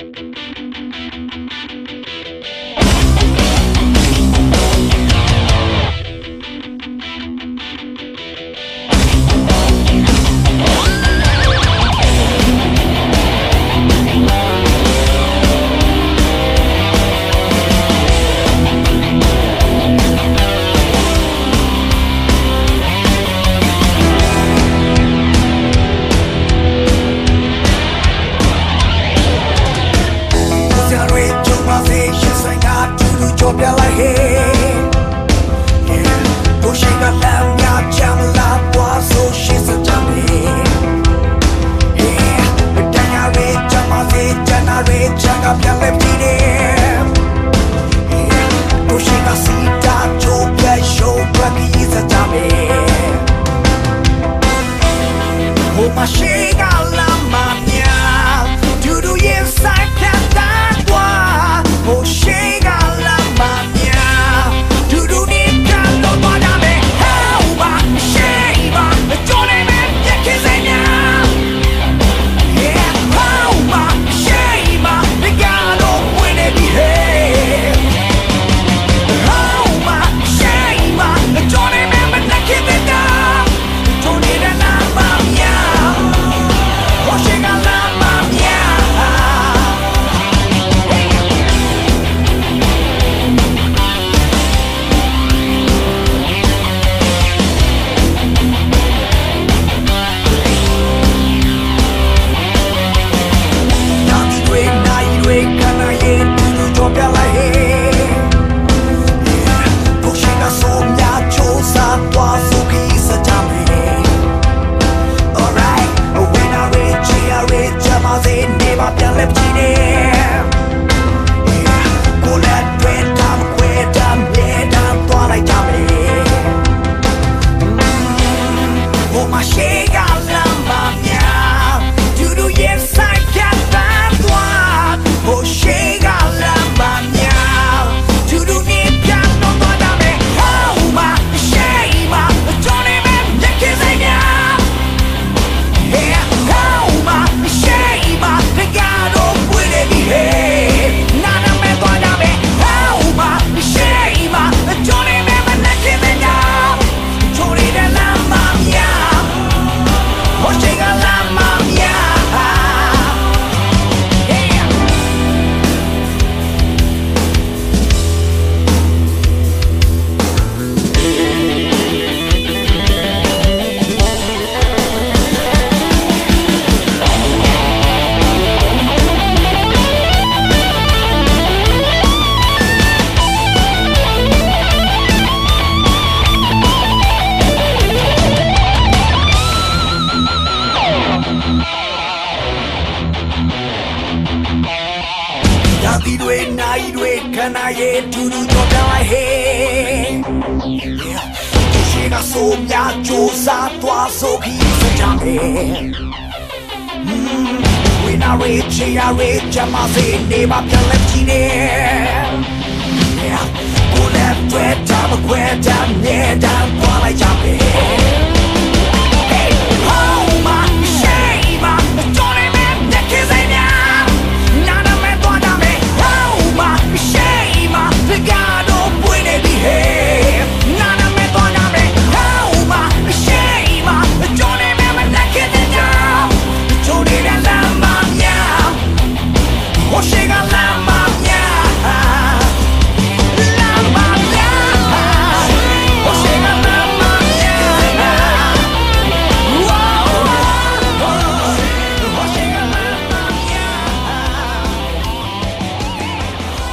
ဆ တူတူကြော်ပြလိုက်ဟေးတို့ရှိကလမ်းများချမ်းလာသွားဆိုရှင်စကြမယ်ဟေးတန်ရရေကြမ်းပါစေကျန်နာရေချမ်းကပြန်လဲပြီးတယ်တို့ရှိကစီတာကြော်ပြရှိုးပြပြီးစကြမယ် Oh my shake Uma chega သီတွေနိုင်တွေခန္ဓာရဲ့ဒူဒူတော့ပြောင်းလိုက်ဟေးဒီရှိကဆိုမြကြိုးစားသွားဆိုပြီးစကြမယ်ဝိနာရေချေရရေချမစေနေပါပြန်လက်ကြည့်နေကိုလည်းတွေ့တာမခွဲတာမြဲတာသွားလိုက်ကြမယ်